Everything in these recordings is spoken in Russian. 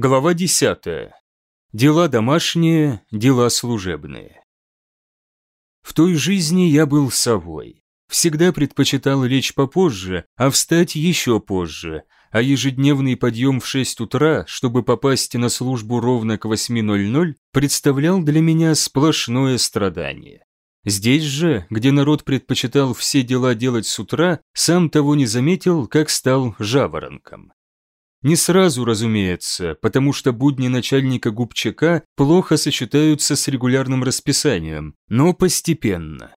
Глава 10. Дела домашние, дела служебные. В той жизни я был совой. Всегда предпочитал лечь попозже, а встать еще позже, а ежедневный подъем в 6 утра, чтобы попасть на службу ровно к 8.00, представлял для меня сплошное страдание. Здесь же, где народ предпочитал все дела делать с утра, сам того не заметил, как стал жаворонком. Не сразу, разумеется, потому что будни начальника губчака плохо сочетаются с регулярным расписанием, но постепенно.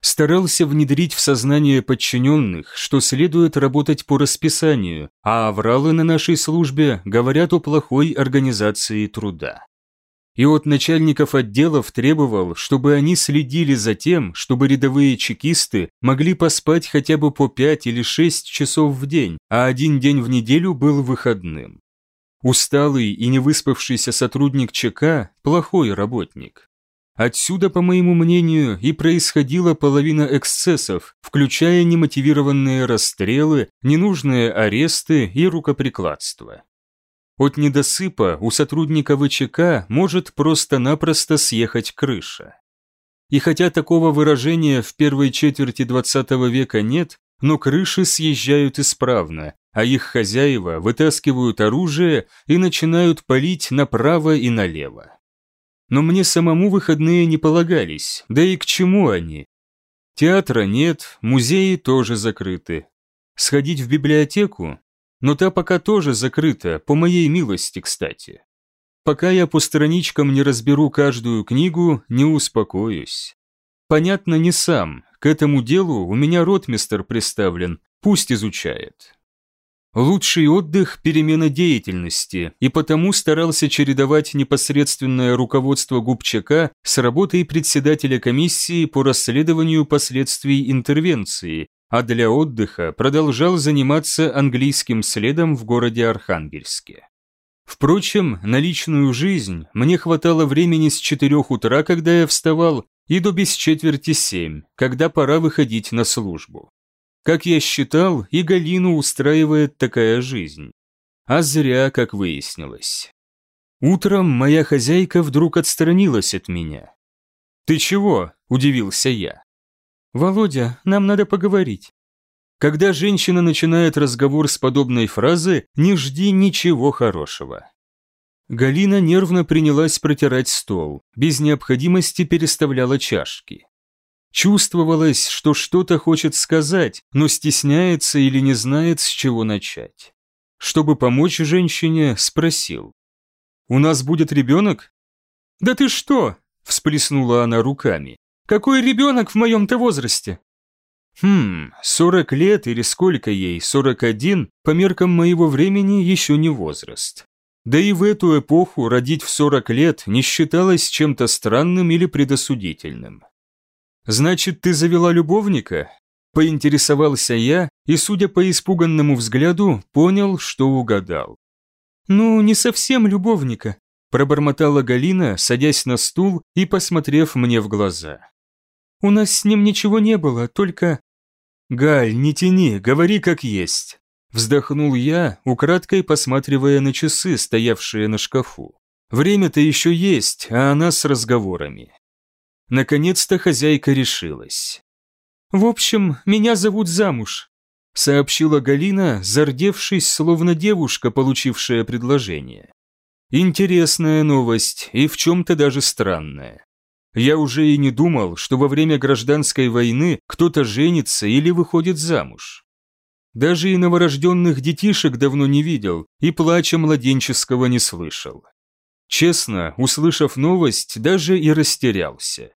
Старался внедрить в сознание подчиненных, что следует работать по расписанию, а авралы на нашей службе говорят о плохой организации труда и от начальников отделов требовал, чтобы они следили за тем, чтобы рядовые чекисты могли поспать хотя бы по 5 или 6 часов в день, а один день в неделю был выходным. Усталый и невыспавшийся сотрудник ЧК – плохой работник. Отсюда, по моему мнению, и происходила половина эксцессов, включая немотивированные расстрелы, ненужные аресты и рукоприкладство. От недосыпа у сотрудника ВЧК может просто-напросто съехать крыша. И хотя такого выражения в первой четверти 20 века нет, но крыши съезжают исправно, а их хозяева вытаскивают оружие и начинают палить направо и налево. Но мне самому выходные не полагались, да и к чему они? Театра нет, музеи тоже закрыты. Сходить в библиотеку? Но та пока тоже закрыта, по моей милости, кстати. Пока я по страничкам не разберу каждую книгу, не успокоюсь. Понятно, не сам. К этому делу у меня ротмистер представлен, пусть изучает. Лучший отдых – перемена деятельности, и потому старался чередовать непосредственное руководство Губчака с работой председателя комиссии по расследованию последствий интервенции, а для отдыха продолжал заниматься английским следом в городе Архангельске. Впрочем, на личную жизнь мне хватало времени с четырех утра, когда я вставал, и до без четверти семь, когда пора выходить на службу. Как я считал, и Галину устраивает такая жизнь. А зря, как выяснилось. Утром моя хозяйка вдруг отстранилась от меня. «Ты чего?» – удивился я. «Володя, нам надо поговорить». Когда женщина начинает разговор с подобной фразы, не жди ничего хорошего. Галина нервно принялась протирать стол, без необходимости переставляла чашки. Чувствовалось, что что-то хочет сказать, но стесняется или не знает, с чего начать. Чтобы помочь женщине, спросил. «У нас будет ребенок?» «Да ты что?» – всплеснула она руками. Какой ребенок в моем-то возрасте? Хм, 40 лет или сколько ей, 41, по меркам моего времени еще не возраст. Да и в эту эпоху родить в 40 лет не считалось чем-то странным или предосудительным. «Значит, ты завела любовника?» Поинтересовался я и, судя по испуганному взгляду, понял, что угадал. «Ну, не совсем любовника», пробормотала Галина, садясь на стул и посмотрев мне в глаза. У нас с ним ничего не было, только...» «Галь, не тяни, говори как есть», – вздохнул я, украдкой посматривая на часы, стоявшие на шкафу. «Время-то еще есть, а она с разговорами». Наконец-то хозяйка решилась. «В общем, меня зовут замуж», – сообщила Галина, зардевшись, словно девушка, получившая предложение. Интересная новость и в чем-то даже странная. Я уже и не думал, что во время гражданской войны кто-то женится или выходит замуж. Даже и новорожденных детишек давно не видел, и плача младенческого не слышал. Честно, услышав новость, даже и растерялся.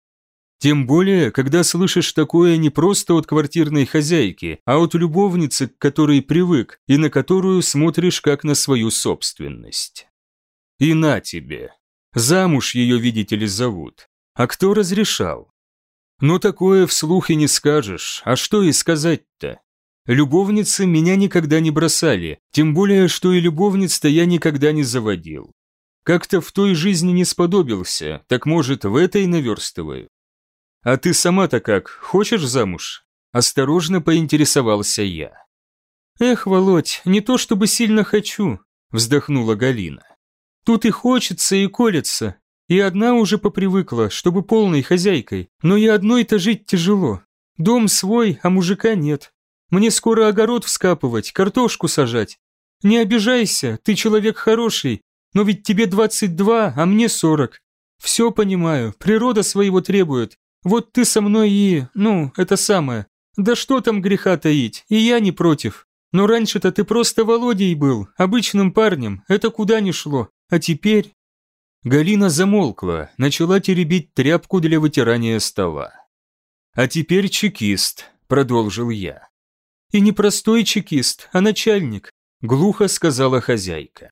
Тем более, когда слышишь такое не просто от квартирной хозяйки, а от любовницы, к которой привык, и на которую смотришь как на свою собственность. И на тебе. Замуж ее, видите ли, зовут. А кто разрешал? Ну такое вслух и не скажешь, а что и сказать-то? Любовницы меня никогда не бросали, тем более, что и любовниц-то я никогда не заводил. Как-то в той жизни не сподобился, так может в этой наверстываю. А ты сама-то как, хочешь замуж? Осторожно поинтересовался я. Эх, Володь, не то чтобы сильно хочу, вздохнула Галина. Тут и хочется, и колется. И одна уже попривыкла, чтобы полной хозяйкой, но и одной-то жить тяжело. Дом свой, а мужика нет. Мне скоро огород вскапывать, картошку сажать. Не обижайся, ты человек хороший, но ведь тебе 22, а мне 40. Все понимаю, природа своего требует. Вот ты со мной и, ну, это самое. Да что там греха таить, и я не против. Но раньше-то ты просто Володей был, обычным парнем, это куда ни шло. А теперь...» Галина замолкла, начала теребить тряпку для вытирания стола. «А теперь чекист», — продолжил я. «И не простой чекист, а начальник», — глухо сказала хозяйка.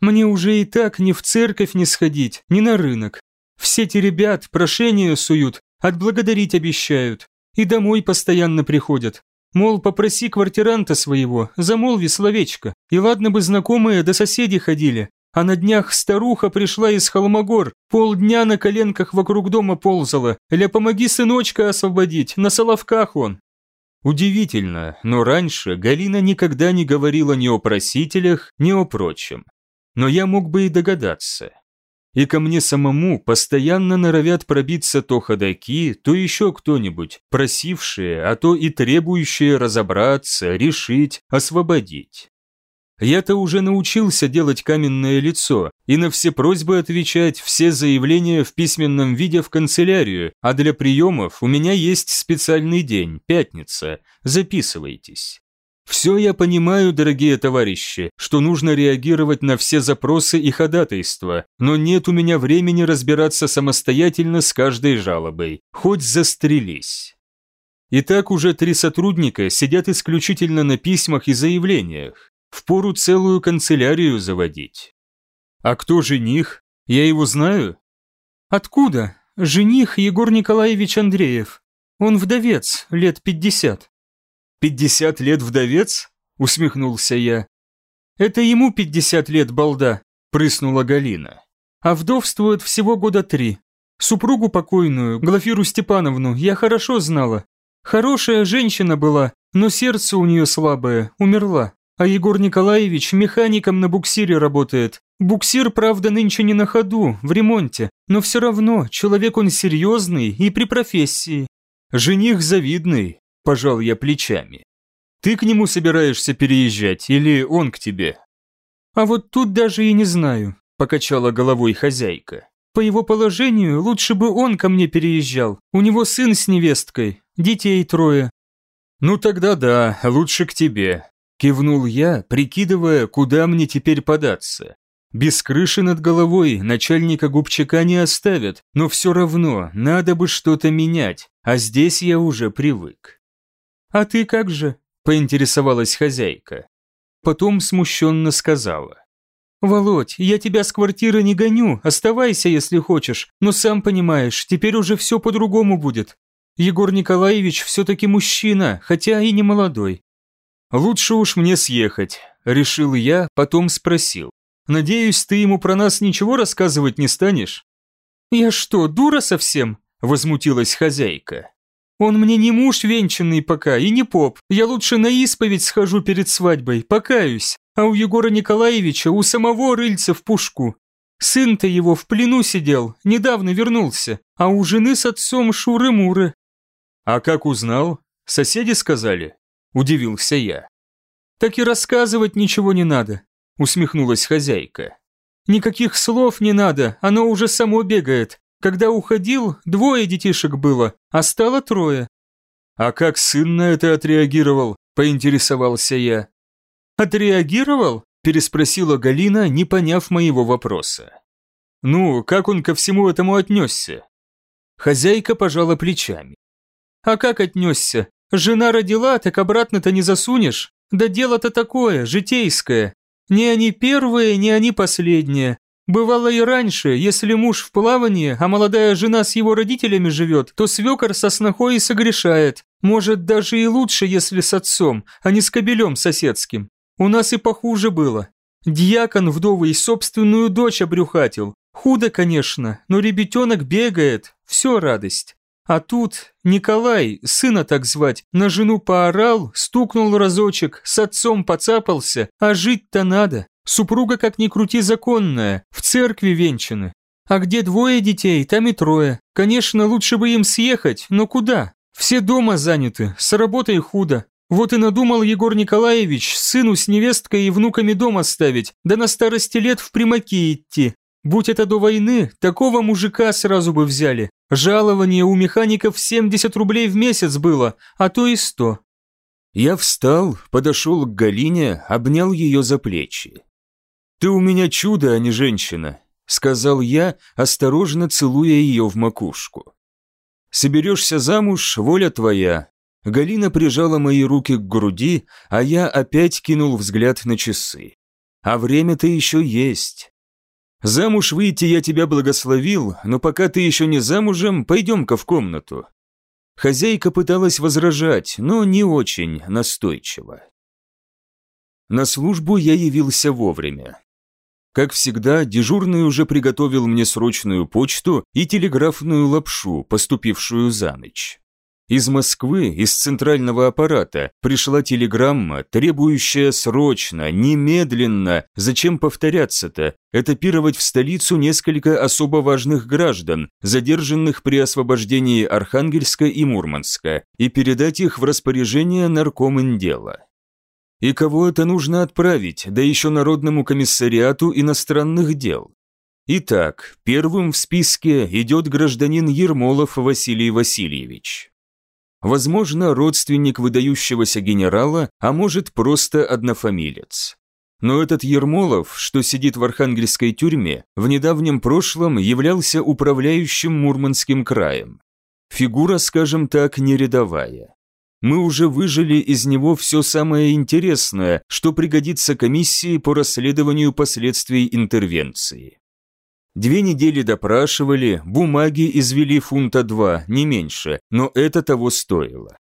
«Мне уже и так ни в церковь не сходить, ни на рынок. Все те ребят прошения суют, отблагодарить обещают, и домой постоянно приходят. Мол, попроси квартиранта своего, замолви словечко, и ладно бы знакомые до соседи ходили, а на днях старуха пришла из Холмогор, полдня на коленках вокруг дома ползала. Ля помоги сыночка освободить, на соловках он. Удивительно, но раньше Галина никогда не говорила ни о просителях, ни о прочем. Но я мог бы и догадаться. И ко мне самому постоянно норовят пробиться то ходаки, то еще кто-нибудь, просившие, а то и требующие разобраться, решить, освободить. Я-то уже научился делать каменное лицо и на все просьбы отвечать, все заявления в письменном виде в канцелярию, а для приемов у меня есть специальный день, пятница, записывайтесь. Все я понимаю, дорогие товарищи, что нужно реагировать на все запросы и ходатайства, но нет у меня времени разбираться самостоятельно с каждой жалобой, хоть застрелись. Итак, уже три сотрудника сидят исключительно на письмах и заявлениях. Впору целую канцелярию заводить. А кто жених? Я его знаю? Откуда? Жених Егор Николаевич Андреев. Он вдовец, лет пятьдесят. Пятьдесят лет вдовец? Усмехнулся я. Это ему пятьдесят лет, балда, прыснула Галина. А вдовствует всего года три. Супругу покойную, Глафиру Степановну, я хорошо знала. Хорошая женщина была, но сердце у нее слабое, умерла. А Егор Николаевич механиком на буксире работает. Буксир, правда, нынче не на ходу, в ремонте, но все равно человек он серьезный и при профессии. Жених завидный, пожал я плечами. Ты к нему собираешься переезжать или он к тебе? А вот тут даже и не знаю, покачала головой хозяйка. По его положению лучше бы он ко мне переезжал. У него сын с невесткой, детей трое. Ну тогда да, лучше к тебе. Кивнул я, прикидывая, куда мне теперь податься. Без крыши над головой начальника губчака не оставят, но все равно надо бы что-то менять, а здесь я уже привык. «А ты как же?» – поинтересовалась хозяйка. Потом смущенно сказала. «Володь, я тебя с квартиры не гоню, оставайся, если хочешь, но сам понимаешь, теперь уже все по-другому будет. Егор Николаевич все-таки мужчина, хотя и не молодой. «Лучше уж мне съехать», – решил я, потом спросил. «Надеюсь, ты ему про нас ничего рассказывать не станешь?» «Я что, дура совсем?» – возмутилась хозяйка. «Он мне не муж венчанный пока и не поп. Я лучше на исповедь схожу перед свадьбой, покаюсь. А у Егора Николаевича у самого рыльца в пушку. Сын-то его в плену сидел, недавно вернулся, а у жены с отцом шуры-муры». «А как узнал? Соседи сказали?» – удивился я. «Так и рассказывать ничего не надо», – усмехнулась хозяйка. «Никаких слов не надо, оно уже само бегает. Когда уходил, двое детишек было, а стало трое». «А как сын на это отреагировал?» – поинтересовался я. «Отреагировал?» – переспросила Галина, не поняв моего вопроса. «Ну, как он ко всему этому отнесся?» Хозяйка пожала плечами. «А как отнесся? Жена родила, так обратно-то не засунешь. Да дело-то такое, житейское. Не они первые, не они последние. Бывало и раньше, если муж в плавании, а молодая жена с его родителями живет, то свекор со снохой и согрешает. Может, даже и лучше, если с отцом, а не с кобелем соседским. У нас и похуже было. Дьякон вдовый собственную дочь обрюхатил. Худо, конечно, но ребятенок бегает, все радость. А тут Николай, сына так звать, на жену поорал, стукнул разочек, с отцом поцапался, а жить-то надо. Супруга, как ни крути, законная, в церкви венчаны. А где двое детей, там и трое. Конечно, лучше бы им съехать, но куда? Все дома заняты, с работой худо. Вот и надумал Егор Николаевич сыну с невесткой и внуками дом оставить, да на старости лет в примаки идти. Будь это до войны, такого мужика сразу бы взяли. Жалование у механиков 70 рублей в месяц было, а то и 100. Я встал, подошел к Галине, обнял ее за плечи. «Ты у меня чудо, а не женщина», — сказал я, осторожно целуя ее в макушку. «Соберешься замуж, воля твоя». Галина прижала мои руки к груди, а я опять кинул взгляд на часы. «А время-то еще есть». «Замуж выйти я тебя благословил, но пока ты еще не замужем, пойдем-ка в комнату». Хозяйка пыталась возражать, но не очень настойчиво. На службу я явился вовремя. Как всегда, дежурный уже приготовил мне срочную почту и телеграфную лапшу, поступившую за ночь. Из Москвы, из центрального аппарата, пришла телеграмма, требующая срочно, немедленно, зачем повторяться-то, этапировать в столицу несколько особо важных граждан, задержанных при освобождении Архангельска и Мурманска, и передать их в распоряжение наркоминдела. И кого это нужно отправить, да еще Народному комиссариату иностранных дел? Итак, первым в списке идет гражданин Ермолов Василий Васильевич. Возможно, родственник выдающегося генерала, а может просто однофамилец. Но этот Ермолов, что сидит в архангельской тюрьме, в недавнем прошлом являлся управляющим Мурманским краем. Фигура, скажем так, не рядовая мы уже выжили из него все самое интересное, что пригодится комиссии по расследованию последствий интервенции. Две недели допрашивали, бумаги извели фунта два, не меньше, но это того стоило.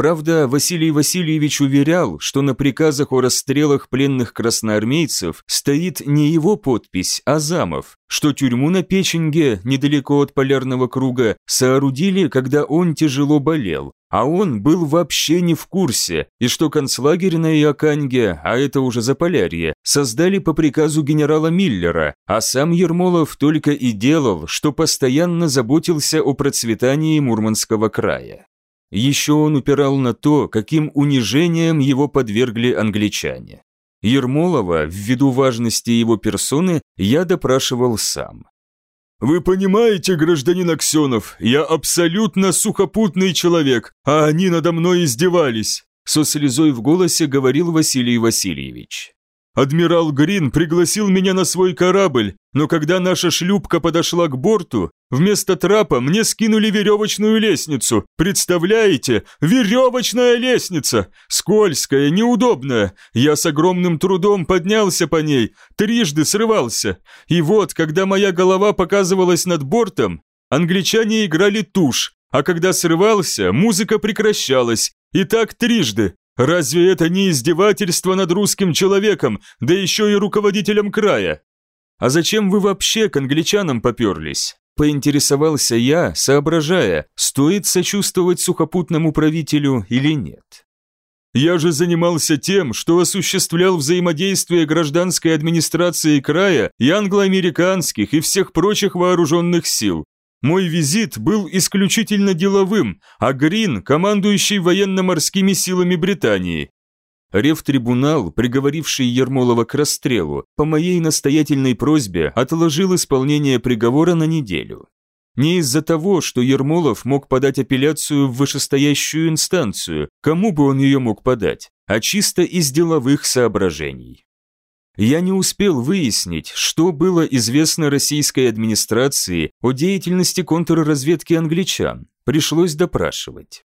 Правда, Василий Васильевич уверял, что на приказах о расстрелах пленных красноармейцев стоит не его подпись, а замов, что тюрьму на Печенге, недалеко от полярного круга, соорудили, когда он тяжело болел, а он был вообще не в курсе, и что концлагерь на Иоканге, а это уже Заполярье, создали по приказу генерала Миллера, а сам Ермолов только и делал, что постоянно заботился о процветании Мурманского края. Еще он упирал на то, каким унижением его подвергли англичане. Ермолова, ввиду важности его персоны, я допрашивал сам. «Вы понимаете, гражданин Аксенов, я абсолютно сухопутный человек, а они надо мной издевались», со слезой в голосе говорил Василий Васильевич. Адмирал Грин пригласил меня на свой корабль, но когда наша шлюпка подошла к борту, вместо трапа мне скинули веревочную лестницу. Представляете? Веревочная лестница! Скользкая, неудобная. Я с огромным трудом поднялся по ней, трижды срывался. И вот, когда моя голова показывалась над бортом, англичане играли тушь, а когда срывался, музыка прекращалась. И так трижды. Разве это не издевательство над русским человеком, да еще и руководителем края? А зачем вы вообще к англичанам поперлись? Поинтересовался я, соображая, стоит сочувствовать сухопутному правителю или нет. Я же занимался тем, что осуществлял взаимодействие гражданской администрации края и англо-американских и всех прочих вооруженных сил, мой визит был исключительно деловым, а Грин – командующий военно-морскими силами Британии. Ревтрибунал, приговоривший Ермолова к расстрелу, по моей настоятельной просьбе отложил исполнение приговора на неделю. Не из-за того, что Ермолов мог подать апелляцию в вышестоящую инстанцию, кому бы он ее мог подать, а чисто из деловых соображений. Я не успел выяснить, что было известно российской администрации о деятельности контрразведки англичан. Пришлось допрашивать.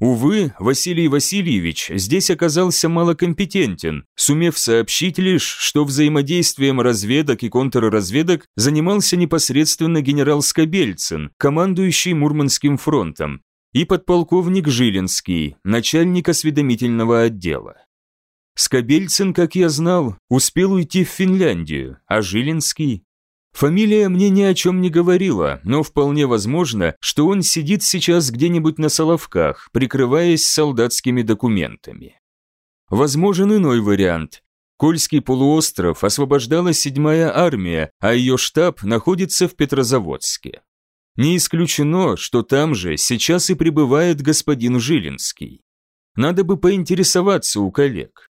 Увы, Василий Васильевич здесь оказался малокомпетентен, сумев сообщить лишь, что взаимодействием разведок и контрразведок занимался непосредственно генерал Скобельцин, командующий Мурманским фронтом, и подполковник Жилинский, начальник осведомительного отдела. Скобельцин, как я знал, успел уйти в Финляндию, а Жилинский... Фамилия мне ни о чем не говорила, но вполне возможно, что он сидит сейчас где-нибудь на Соловках, прикрываясь солдатскими документами. Возможен иной вариант. Кольский полуостров освобождала седьмая армия, а ее штаб находится в Петрозаводске. Не исключено, что там же сейчас и пребывает господин Жилинский. Надо бы поинтересоваться у коллег.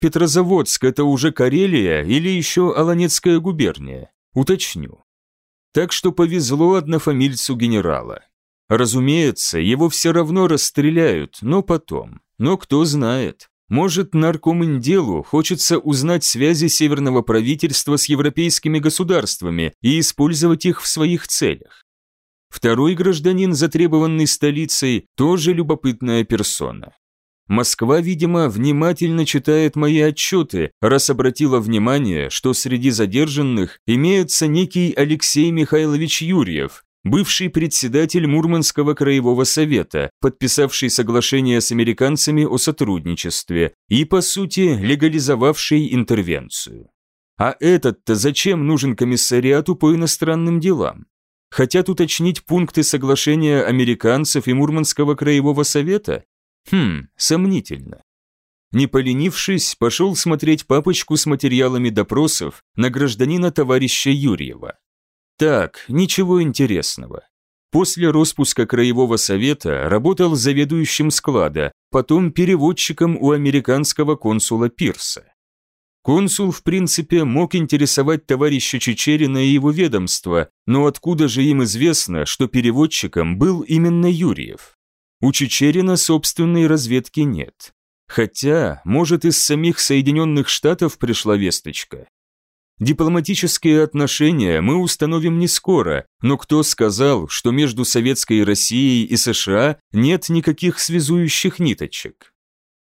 Петрозаводск – это уже Карелия или еще Аланецкая губерния? Уточню. Так что повезло однофамильцу генерала. Разумеется, его все равно расстреляют, но потом. Но кто знает. Может, наркоминделу хочется узнать связи северного правительства с европейскими государствами и использовать их в своих целях. Второй гражданин, затребованный столицей, тоже любопытная персона. Москва, видимо, внимательно читает мои отчеты, раз обратила внимание, что среди задержанных имеется некий Алексей Михайлович Юрьев, бывший председатель Мурманского краевого совета, подписавший соглашение с американцами о сотрудничестве и, по сути, легализовавший интервенцию. А этот-то зачем нужен комиссариату по иностранным делам? Хотят уточнить пункты соглашения американцев и Мурманского краевого совета? Хм, сомнительно. Не поленившись, пошел смотреть папочку с материалами допросов на гражданина товарища Юрьева. Так, ничего интересного. После распуска Краевого совета работал заведующим склада, потом переводчиком у американского консула Пирса. Консул, в принципе, мог интересовать товарища Чечерина и его ведомство, но откуда же им известно, что переводчиком был именно Юрьев? У Чечерина собственной разведки нет. Хотя, может, из самих Соединенных Штатов пришла весточка. Дипломатические отношения мы установим не скоро, но кто сказал, что между Советской Россией и США нет никаких связующих ниточек?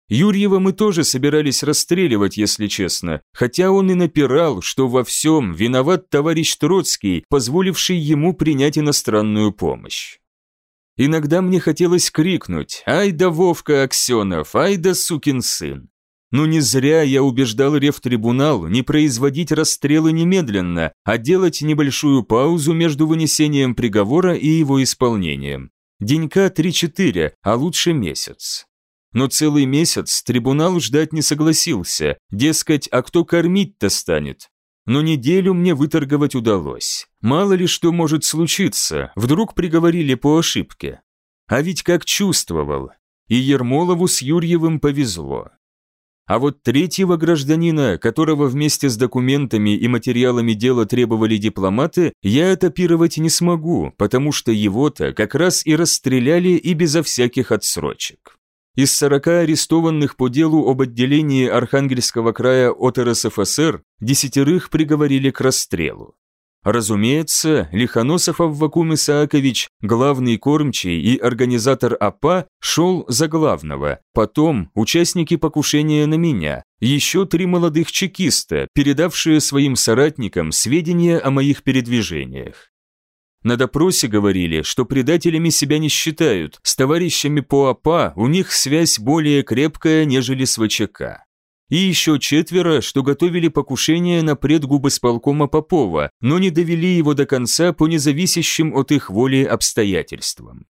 Юрьева мы тоже собирались расстреливать, если честно, хотя он и напирал, что во всем виноват товарищ Троцкий, позволивший ему принять иностранную помощь. Иногда мне хотелось крикнуть «Ай да Вовка Аксенов, ай да сукин сын!» Но не зря я убеждал Ревтрибунал не производить расстрелы немедленно, а делать небольшую паузу между вынесением приговора и его исполнением. Денька 3-4, а лучше месяц. Но целый месяц трибунал ждать не согласился, дескать, а кто кормить-то станет? Но неделю мне выторговать удалось. Мало ли что может случиться, вдруг приговорили по ошибке. А ведь как чувствовал. И Ермолову с Юрьевым повезло. А вот третьего гражданина, которого вместе с документами и материалами дела требовали дипломаты, я этапировать не смогу, потому что его-то как раз и расстреляли и безо всяких отсрочек. Из 40 арестованных по делу об отделении Архангельского края от РСФСР десятерых приговорили к расстрелу. Разумеется, Лихоносов Аввакум Исаакович, главный кормчий и организатор АПА, шел за главного. Потом участники покушения на меня, еще три молодых чекиста, передавшие своим соратникам сведения о моих передвижениях. На допросе говорили, что предателями себя не считают, с товарищами по АПА у них связь более крепкая, нежели с ВЧК и еще четверо, что готовили покушение на предгубосполкома Попова, но не довели его до конца по независящим от их воли обстоятельствам.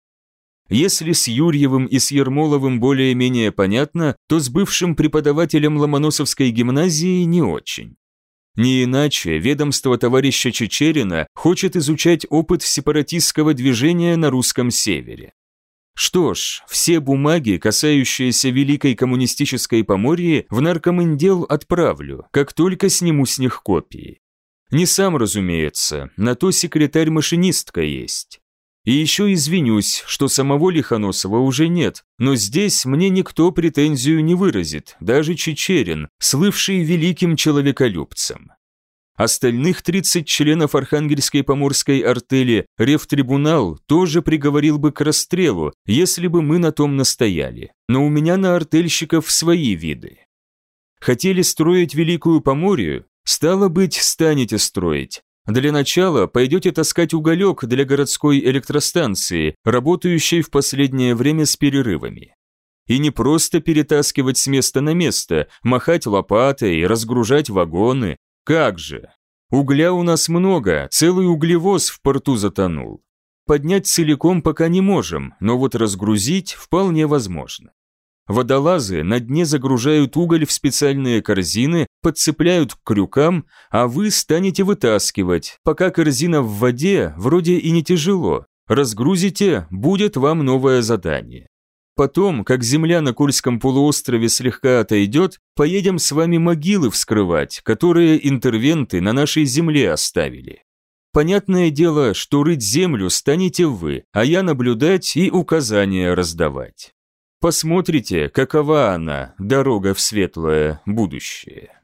Если с Юрьевым и с Ермоловым более-менее понятно, то с бывшим преподавателем Ломоносовской гимназии не очень. Не иначе ведомство товарища Чечерина хочет изучать опыт сепаратистского движения на русском севере. Что ж, все бумаги, касающиеся Великой коммунистической Поморьи, в наркоминдел отправлю, как только сниму с них копии. Не сам, разумеется, на то секретарь-машинистка есть. И еще извинюсь, что самого Лихоносова уже нет, но здесь мне никто претензию не выразит, даже Чечерин, слывший великим человеколюбцем. Остальных 30 членов Архангельской поморской артели Ревтрибунал тоже приговорил бы к расстрелу, если бы мы на том настояли. Но у меня на артельщиков свои виды. Хотели строить Великую Поморью? Стало быть, станете строить. Для начала пойдете таскать уголек для городской электростанции, работающей в последнее время с перерывами. И не просто перетаскивать с места на место, махать лопатой, разгружать вагоны, как же? Угля у нас много, целый углевоз в порту затонул. Поднять целиком пока не можем, но вот разгрузить вполне возможно. Водолазы на дне загружают уголь в специальные корзины, подцепляют к крюкам, а вы станете вытаскивать, пока корзина в воде вроде и не тяжело. Разгрузите, будет вам новое задание. Потом, как земля на Кольском полуострове слегка отойдет, поедем с вами могилы вскрывать, которые интервенты на нашей земле оставили. Понятное дело, что рыть землю станете вы, а я наблюдать и указания раздавать. Посмотрите, какова она, дорога в светлое будущее.